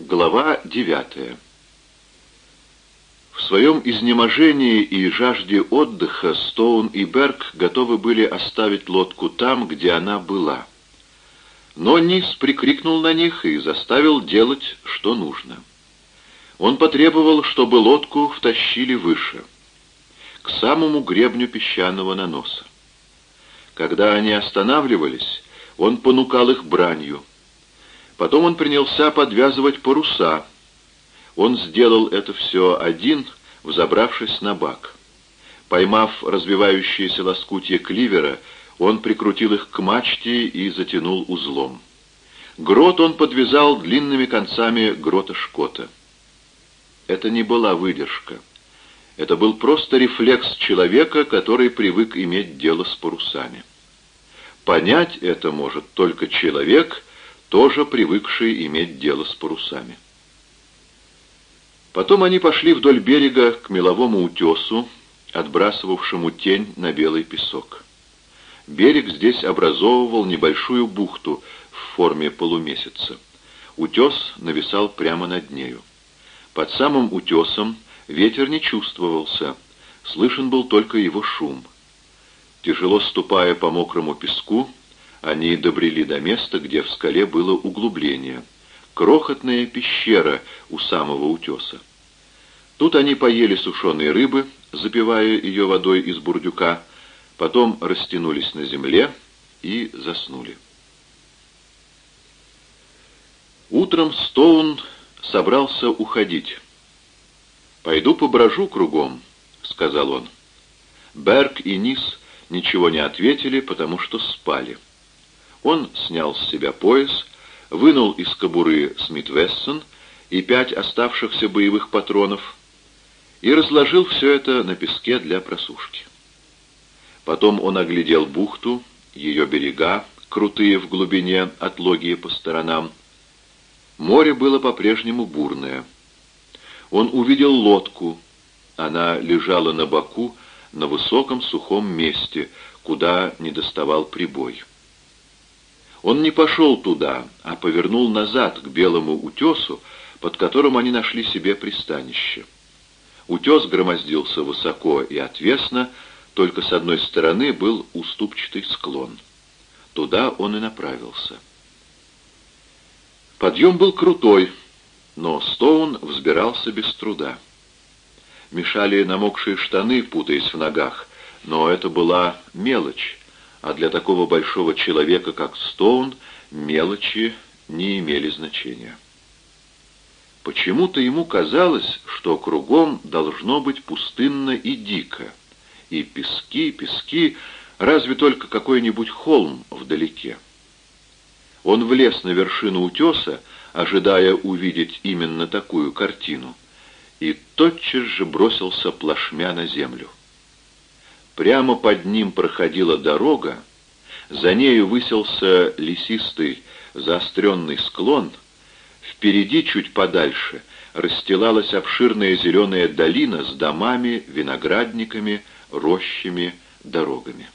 Глава девятая В своем изнеможении и жажде отдыха Стоун и Берг готовы были оставить лодку там, где она была. Но Низ прикрикнул на них и заставил делать, что нужно. Он потребовал, чтобы лодку втащили выше, к самому гребню песчаного наноса. Когда они останавливались, он понукал их бранью. Потом он принялся подвязывать паруса. Он сделал это все один, взобравшись на бак. Поймав развивающиеся лоскутья кливера, он прикрутил их к мачте и затянул узлом. Грот он подвязал длинными концами грота Шкота. Это не была выдержка. Это был просто рефлекс человека, который привык иметь дело с парусами. Понять это может только человек, тоже привыкший иметь дело с парусами. Потом они пошли вдоль берега к меловому утесу, отбрасывавшему тень на белый песок. Берег здесь образовывал небольшую бухту в форме полумесяца. Утес нависал прямо над нею. Под самым утесом ветер не чувствовался, слышен был только его шум. Тяжело ступая по мокрому песку, они добрели до места, где в скале было углубление. Крохотная пещера у самого утеса. Тут они поели сушеные рыбы, запивая ее водой из бурдюка, потом растянулись на земле и заснули. Утром Стоун собрался уходить. «Пойду поброжу кругом», — сказал он. Берг и Низ ничего не ответили, потому что спали. Он снял с себя пояс, вынул из кобуры Смит Вессон и пять оставшихся боевых патронов и разложил все это на песке для просушки. Потом он оглядел бухту, ее берега, крутые в глубине, отлогие по сторонам. Море было по-прежнему бурное. Он увидел лодку. Она лежала на боку, на высоком сухом месте, куда не доставал прибой. Он не пошел туда, а повернул назад, к белому утесу, под которым они нашли себе пристанище. Утес громоздился высоко и отвесно, только с одной стороны был уступчатый склон. Туда он и направился. Подъем был крутой, но Стоун взбирался без труда. Мешали намокшие штаны, путаясь в ногах, но это была мелочь, а для такого большого человека, как Стоун, мелочи не имели значения. Почему-то ему казалось, что кругом должно быть пустынно и дико, и пески, пески, разве только какой-нибудь холм вдалеке. Он влез на вершину утеса, ожидая увидеть именно такую картину, и тотчас же бросился плашмя на землю. Прямо под ним проходила дорога, за нею высился лесистый заостренный склон, впереди, чуть подальше, расстилалась обширная зеленая долина с домами, виноградниками, рощами, дорогами.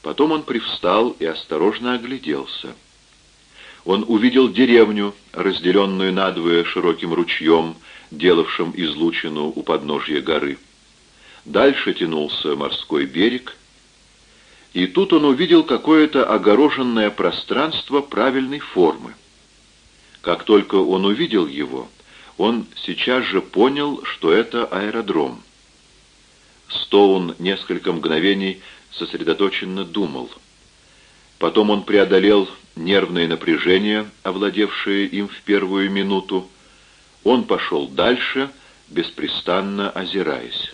Потом он привстал и осторожно огляделся. Он увидел деревню, разделенную надвое широким ручьем, делавшим излучину у подножья горы. Дальше тянулся морской берег, и тут он увидел какое-то огороженное пространство правильной формы. Как только он увидел его, он сейчас же понял, что это аэродром. Стоун несколько мгновений сосредоточенно думал. Потом он преодолел нервное напряжение, овладевшее им в первую минуту. Он пошел дальше, беспрестанно озираясь.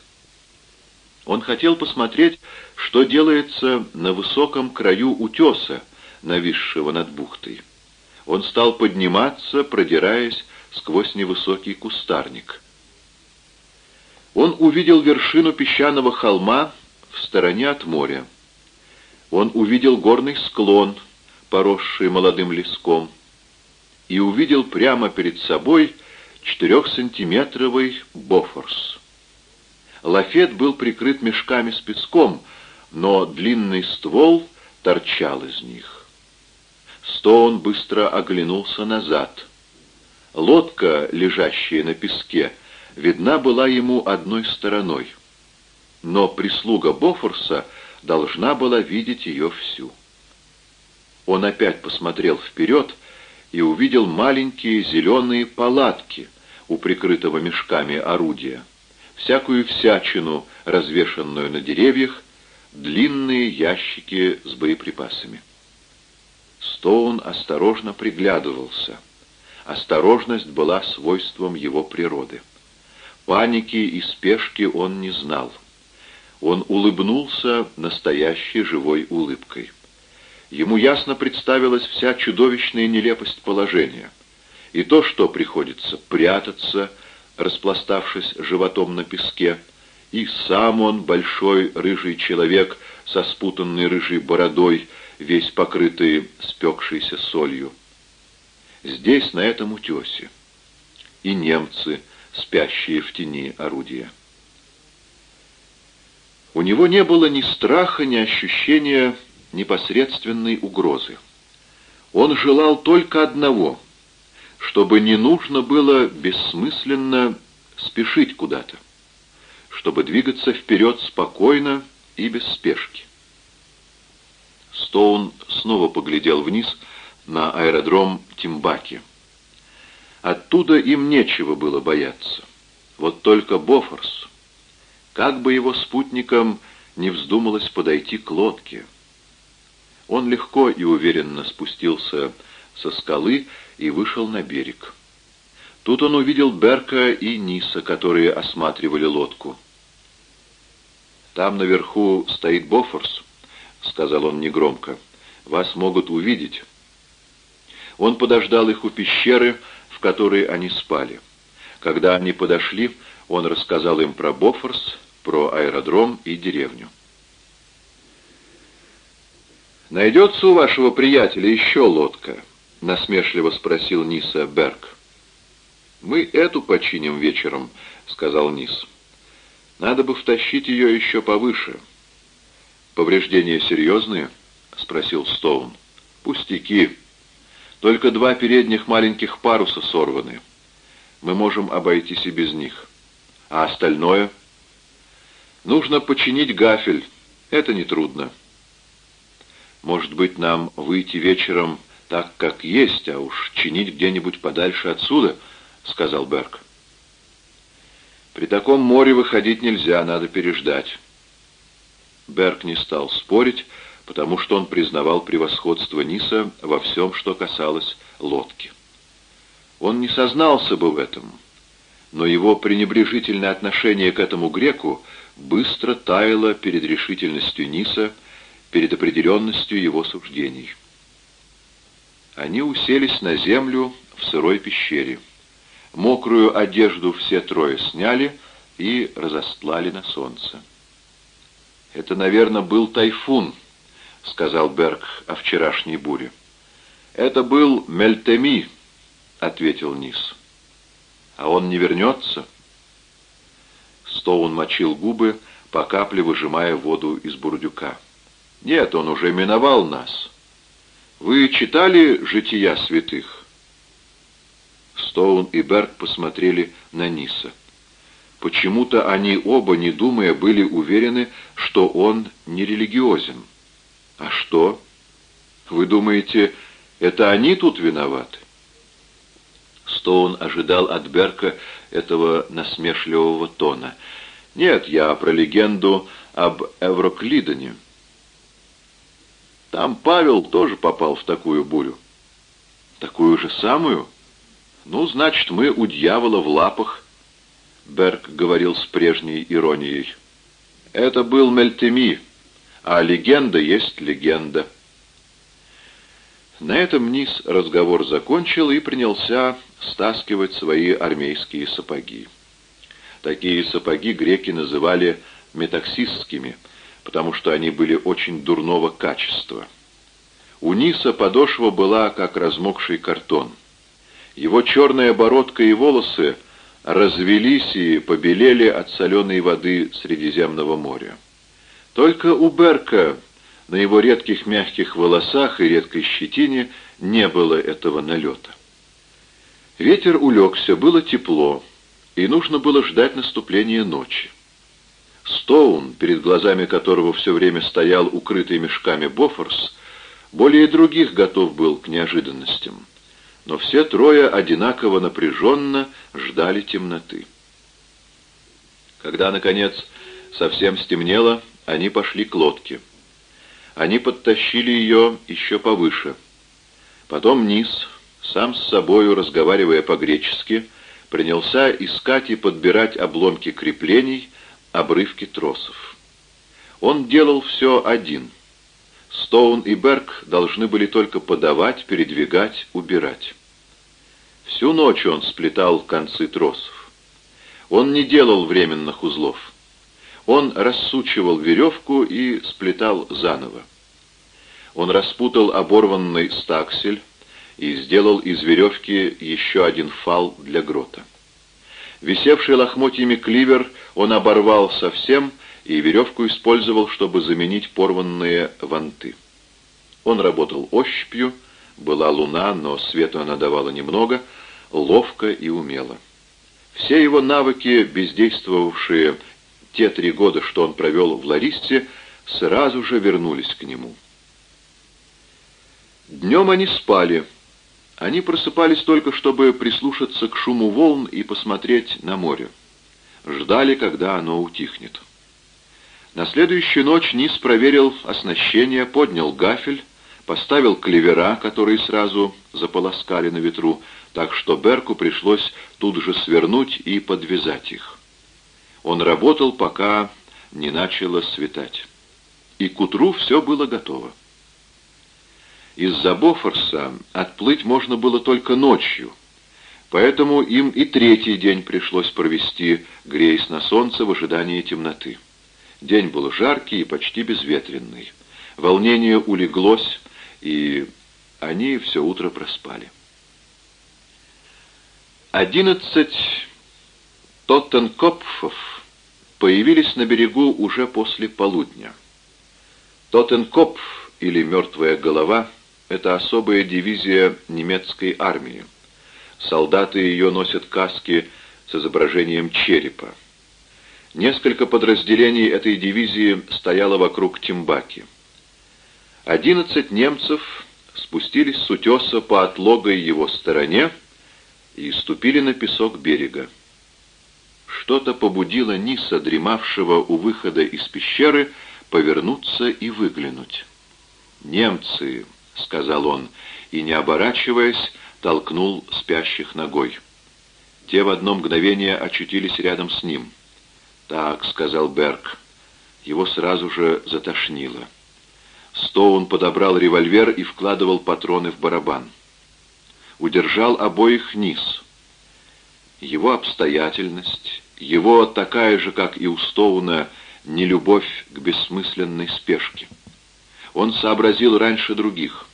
Он хотел посмотреть, что делается на высоком краю утеса, нависшего над бухтой. Он стал подниматься, продираясь сквозь невысокий кустарник. Он увидел вершину песчаного холма в стороне от моря. Он увидел горный склон, поросший молодым леском, и увидел прямо перед собой четырехсантиметровый бофорс. Лафет был прикрыт мешками с песком, но длинный ствол торчал из них. Стоун быстро оглянулся назад. Лодка, лежащая на песке, видна была ему одной стороной, но прислуга Бофорса должна была видеть ее всю. Он опять посмотрел вперед и увидел маленькие зеленые палатки у прикрытого мешками орудия, всякую всячину, развешанную на деревьях, длинные ящики с боеприпасами. Стоун осторожно приглядывался. Осторожность была свойством его природы. Паники и спешки он не знал. Он улыбнулся настоящей живой улыбкой. Ему ясно представилась вся чудовищная нелепость положения. И то, что приходится прятаться, распластавшись животом на песке, и сам он, большой рыжий человек со спутанной рыжей бородой, весь покрытый спекшейся солью. Здесь, на этом утесе. И немцы, спящие в тени орудия. У него не было ни страха, ни ощущения непосредственной угрозы. Он желал только одного, чтобы не нужно было бессмысленно спешить куда-то, чтобы двигаться вперед спокойно и без спешки. Стоун снова поглядел вниз на аэродром Тимбаки. Оттуда им нечего было бояться. Вот только Бофорс. Как бы его спутникам не вздумалось подойти к лодке. Он легко и уверенно спустился со скалы и вышел на берег. Тут он увидел Берка и Ниса, которые осматривали лодку. «Там наверху стоит Бофорс», — сказал он негромко. «Вас могут увидеть». Он подождал их у пещеры, в которой они спали. Когда они подошли, он рассказал им про Бофорс, про аэродром и деревню. «Найдется у вашего приятеля еще лодка?» — насмешливо спросил Ниса Берг. «Мы эту починим вечером», — сказал Нис. «Надо бы втащить ее еще повыше». «Повреждения серьезные?» — спросил Стоун. «Пустяки. Только два передних маленьких паруса сорваны. Мы можем обойтись и без них. А остальное?» «Нужно починить гафель. Это нетрудно. Может быть, нам выйти вечером так, как есть, а уж чинить где-нибудь подальше отсюда?» — сказал Берг. «При таком море выходить нельзя, надо переждать». Берг не стал спорить, потому что он признавал превосходство Ниса во всем, что касалось лодки. Он не сознался бы в этом, но его пренебрежительное отношение к этому греку быстро таяло перед решительностью Ниса, перед определенностью его суждений. Они уселись на землю в сырой пещере. Мокрую одежду все трое сняли и разостлали на солнце. «Это, наверное, был тайфун», — сказал Берг о вчерашней буре. «Это был Мельтеми», — ответил Низ. «А он не вернется?» Стоун мочил губы, по капле выжимая воду из бурдюка. «Нет, он уже миновал нас. Вы читали «Жития святых»?» Стоун и Берг посмотрели на Ниса. Почему-то они оба, не думая, были уверены, что он не религиозен. А что? Вы думаете, это они тут виноваты? Стоун ожидал от Берка этого насмешливого тона. «Нет, я про легенду об Эвроклидоне. Там Павел тоже попал в такую бурю». «Такую же самую? Ну, значит, мы у дьявола в лапах». Берг говорил с прежней иронией. «Это был Мельтеми, а легенда есть легенда». На этом Низ разговор закончил и принялся стаскивать свои армейские сапоги. Такие сапоги греки называли метаксистскими, потому что они были очень дурного качества. У Ниса подошва была как размокший картон. Его черная бородка и волосы — развелись и побелели от соленой воды Средиземного моря. Только у Берка на его редких мягких волосах и редкой щетине не было этого налета. Ветер улегся, было тепло, и нужно было ждать наступления ночи. Стоун, перед глазами которого все время стоял укрытый мешками Бофорс, более других готов был к неожиданностям. Но все трое одинаково напряженно ждали темноты. Когда, наконец, совсем стемнело, они пошли к лодке. Они подтащили ее еще повыше. Потом низ, сам с собою, разговаривая по-гречески, принялся искать и подбирать обломки креплений, обрывки тросов. Он делал все один. Стоун и Берг должны были только подавать, передвигать, убирать. Всю ночь он сплетал концы тросов. Он не делал временных узлов. Он рассучивал веревку и сплетал заново. Он распутал оборванный стаксель и сделал из веревки еще один фал для грота. Висевший лохмотьями кливер он оборвал совсем и веревку использовал, чтобы заменить порванные ванты. Он работал ощупью, была луна, но свету она давала немного, ловко и умело. Все его навыки, бездействовавшие те три года, что он провел в Ларисте, сразу же вернулись к нему. Днем они спали. Они просыпались только, чтобы прислушаться к шуму волн и посмотреть на море. Ждали, когда оно утихнет. На следующую ночь Низ проверил оснащение, поднял гафель, поставил клевера, которые сразу заполоскали на ветру, так что Берку пришлось тут же свернуть и подвязать их. Он работал, пока не начало светать. И к утру все было готово. Из-за Бофорса отплыть можно было только ночью, поэтому им и третий день пришлось провести, греясь на солнце в ожидании темноты. День был жаркий и почти безветренный. Волнение улеглось, и они все утро проспали. Одиннадцать тоттенкопфов появились на берегу уже после полудня. Тоттенкопф, или «мертвая голова», — это особая дивизия немецкой армии. Солдаты ее носят каски с изображением черепа. Несколько подразделений этой дивизии стояло вокруг Тимбаки. Одиннадцать немцев спустились с утеса по отлогой его стороне и ступили на песок берега. Что-то побудило Ниса, дремавшего у выхода из пещеры, повернуться и выглянуть. «Немцы», — сказал он, и, не оборачиваясь, толкнул спящих ногой. Те в одно мгновение очутились рядом с ним — «Так», — сказал Берг. Его сразу же затошнило. Стоун подобрал револьвер и вкладывал патроны в барабан. Удержал обоих низ. Его обстоятельность, его такая же, как и у Стоуна, нелюбовь к бессмысленной спешке. Он сообразил раньше других.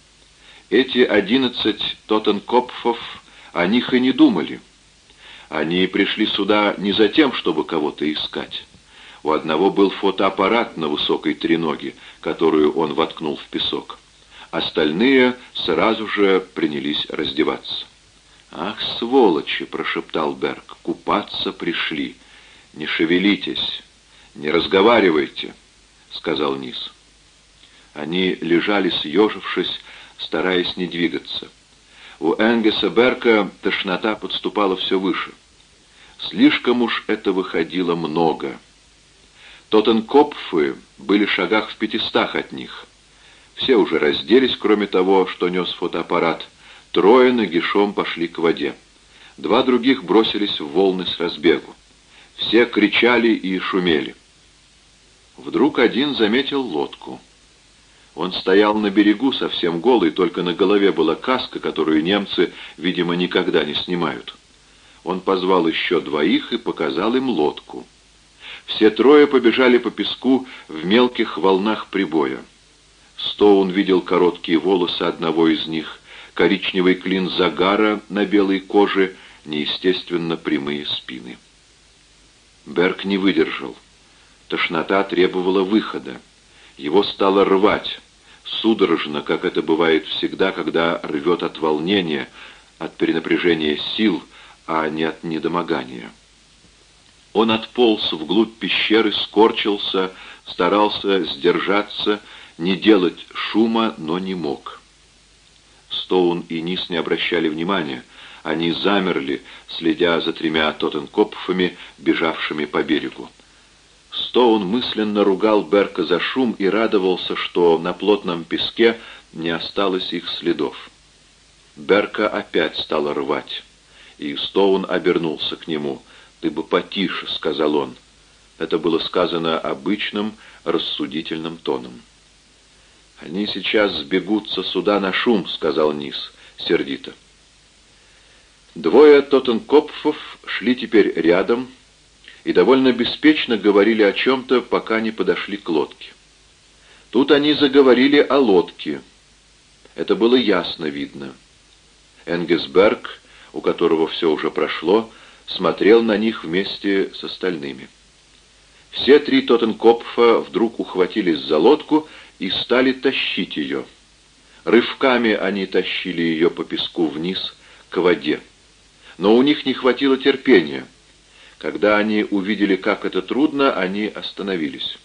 Эти одиннадцать тоттенкопфов о них и не думали. Они пришли сюда не за тем, чтобы кого-то искать. У одного был фотоаппарат на высокой треноге, которую он воткнул в песок. Остальные сразу же принялись раздеваться. «Ах, сволочи!» — прошептал Берг. «Купаться пришли. Не шевелитесь, не разговаривайте», — сказал Низ. Они лежали, съежившись, стараясь не двигаться. У Энгеса Берка тошнота подступала все выше. Слишком уж это выходило много. Тоттенкопфы были в шагах в пятистах от них. Все уже разделись, кроме того, что нес фотоаппарат. Трое нагишом пошли к воде. Два других бросились в волны с разбегу. Все кричали и шумели. Вдруг один заметил лодку. Он стоял на берегу, совсем голый, только на голове была каска, которую немцы, видимо, никогда не снимают. Он позвал еще двоих и показал им лодку. Все трое побежали по песку в мелких волнах прибоя. Стоун видел короткие волосы одного из них, коричневый клин загара на белой коже, неестественно прямые спины. Берг не выдержал. Тошнота требовала выхода. Его стало рвать судорожно, как это бывает всегда, когда рвет от волнения, от перенапряжения сил, а не от недомогания. Он отполз вглубь пещеры, скорчился, старался сдержаться, не делать шума, но не мог. Стоун и Низ не обращали внимания. Они замерли, следя за тремя тоттенкопфами, бежавшими по берегу. Стоун мысленно ругал Берка за шум и радовался, что на плотном песке не осталось их следов. Берка опять стала рвать, и Стоун обернулся к нему. «Ты бы потише», — сказал он. Это было сказано обычным, рассудительным тоном. «Они сейчас сбегутся сюда на шум», — сказал Низ, сердито. Двое тоттенкопфов шли теперь рядом и довольно беспечно говорили о чем-то, пока не подошли к лодке. Тут они заговорили о лодке. Это было ясно видно. Энгесберг, у которого все уже прошло, смотрел на них вместе с остальными. Все три Тоттенкопфа вдруг ухватились за лодку и стали тащить ее. Рывками они тащили ее по песку вниз, к воде. Но у них не хватило терпения. Когда они увидели, как это трудно, они остановились.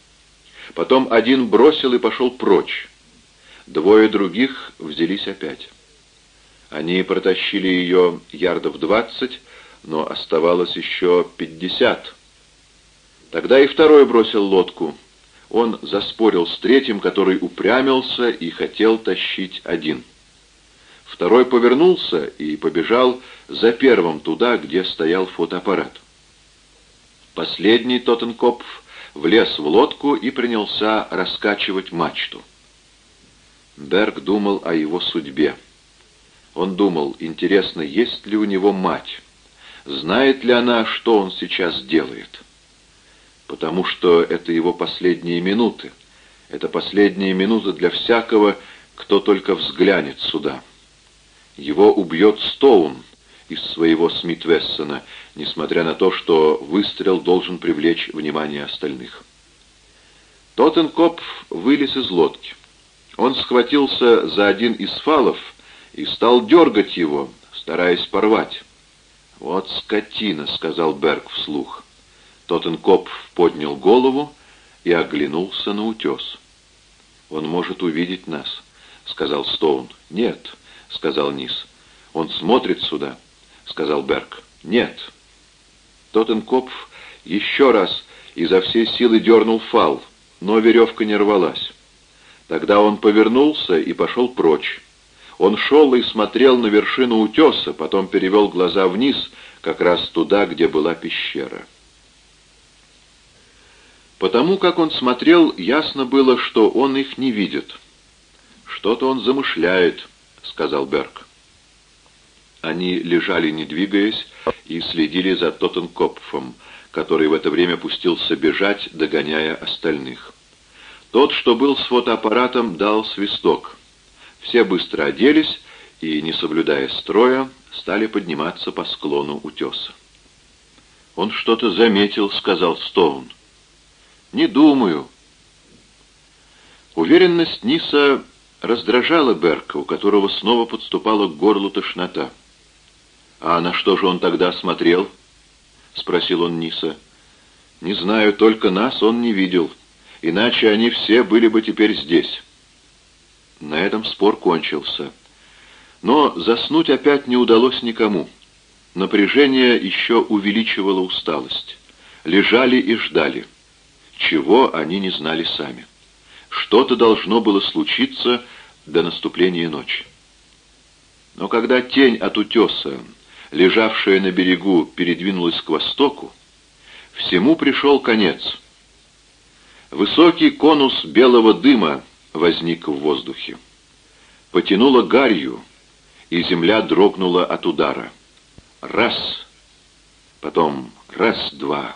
Потом один бросил и пошел прочь. Двое других взялись опять. Они протащили ее ярдов двадцать, но оставалось еще пятьдесят. Тогда и второй бросил лодку. Он заспорил с третьим, который упрямился и хотел тащить один. Второй повернулся и побежал за первым туда, где стоял фотоаппарат. Последний Тоттенкопф влез в лодку и принялся раскачивать мачту. Берг думал о его судьбе. Он думал, интересно, есть ли у него мать? Знает ли она, что он сейчас делает? Потому что это его последние минуты. Это последние минуты для всякого, кто только взглянет сюда. Его убьет Стоун из своего Смит-Вессона, несмотря на то, что выстрел должен привлечь внимание остальных. Тоттенкопф вылез из лодки. Он схватился за один из фалов и стал дергать его, стараясь порвать. «Вот скотина», — сказал Берг вслух. Тоттенкопф поднял голову и оглянулся на утес. «Он может увидеть нас», — сказал Стоун. «Нет», — сказал Низ. «Он смотрит сюда», — сказал Берг. «Нет». Тоттенкопф еще раз изо всей силы дернул фал, но веревка не рвалась. Тогда он повернулся и пошел прочь. Он шел и смотрел на вершину утеса, потом перевел глаза вниз, как раз туда, где была пещера. Потому как он смотрел, ясно было, что он их не видит. «Что-то он замышляет», — сказал Берг. Они лежали, не двигаясь, и следили за Тоттенкопфом, который в это время пустился бежать, догоняя остальных. Тот, что был с фотоаппаратом, дал свисток. Все быстро оделись и, не соблюдая строя, стали подниматься по склону утеса. «Он что-то заметил», — сказал Стоун. «Не думаю». Уверенность Ниса раздражала Берка, у которого снова подступала к горлу тошнота. «А на что же он тогда смотрел?» — спросил он Ниса. «Не знаю, только нас он не видел» иначе они все были бы теперь здесь. На этом спор кончился. Но заснуть опять не удалось никому. Напряжение еще увеличивало усталость. Лежали и ждали. Чего они не знали сами. Что-то должно было случиться до наступления ночи. Но когда тень от утеса, лежавшая на берегу, передвинулась к востоку, всему пришел конец — Высокий конус белого дыма возник в воздухе. Потянуло гарью, и земля дрогнула от удара. Раз, потом раз-два.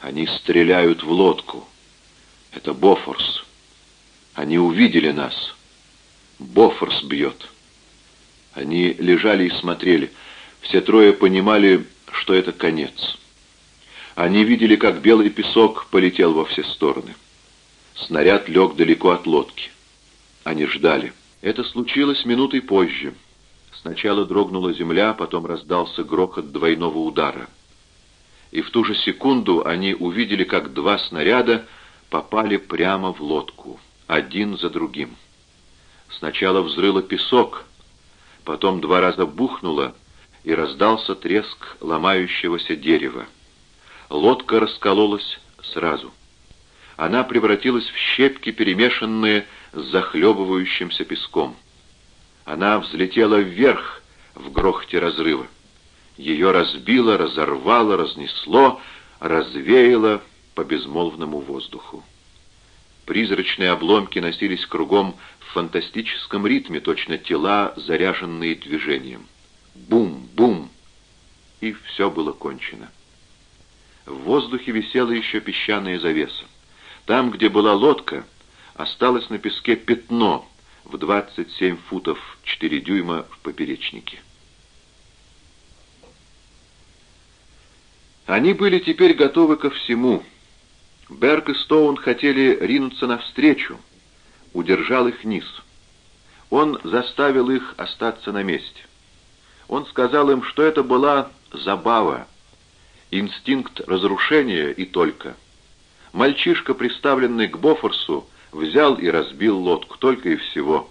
Они стреляют в лодку. Это Бофорс. Они увидели нас. Бофорс бьет. Они лежали и смотрели. Все трое понимали, что это конец. Они видели, как белый песок полетел во все стороны. Снаряд лег далеко от лодки. Они ждали. Это случилось минутой позже. Сначала дрогнула земля, потом раздался грохот двойного удара. И в ту же секунду они увидели, как два снаряда попали прямо в лодку, один за другим. Сначала взрыло песок, потом два раза бухнуло, и раздался треск ломающегося дерева. Лодка раскололась сразу. Она превратилась в щепки, перемешанные с захлебывающимся песком. Она взлетела вверх в грохоте разрыва. Ее разбило, разорвало, разнесло, развеяло по безмолвному воздуху. Призрачные обломки носились кругом в фантастическом ритме, точно тела, заряженные движением. Бум-бум! И все было кончено. В воздухе висела еще песчаная завеса. Там, где была лодка, осталось на песке пятно в 27 футов 4 дюйма в поперечнике. Они были теперь готовы ко всему. Берг и Стоун хотели ринуться навстречу, удержал их низ. Он заставил их остаться на месте. Он сказал им, что это была забава, инстинкт разрушения и только. Мальчишка, приставленный к Бофорсу, взял и разбил лодку, только и всего.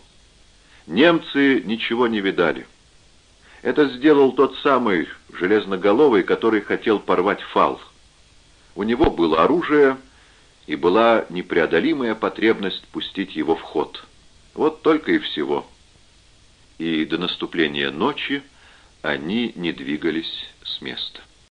Немцы ничего не видали. Это сделал тот самый железноголовый, который хотел порвать фал. У него было оружие, и была непреодолимая потребность пустить его в ход. Вот только и всего. И до наступления ночи они не двигались с места.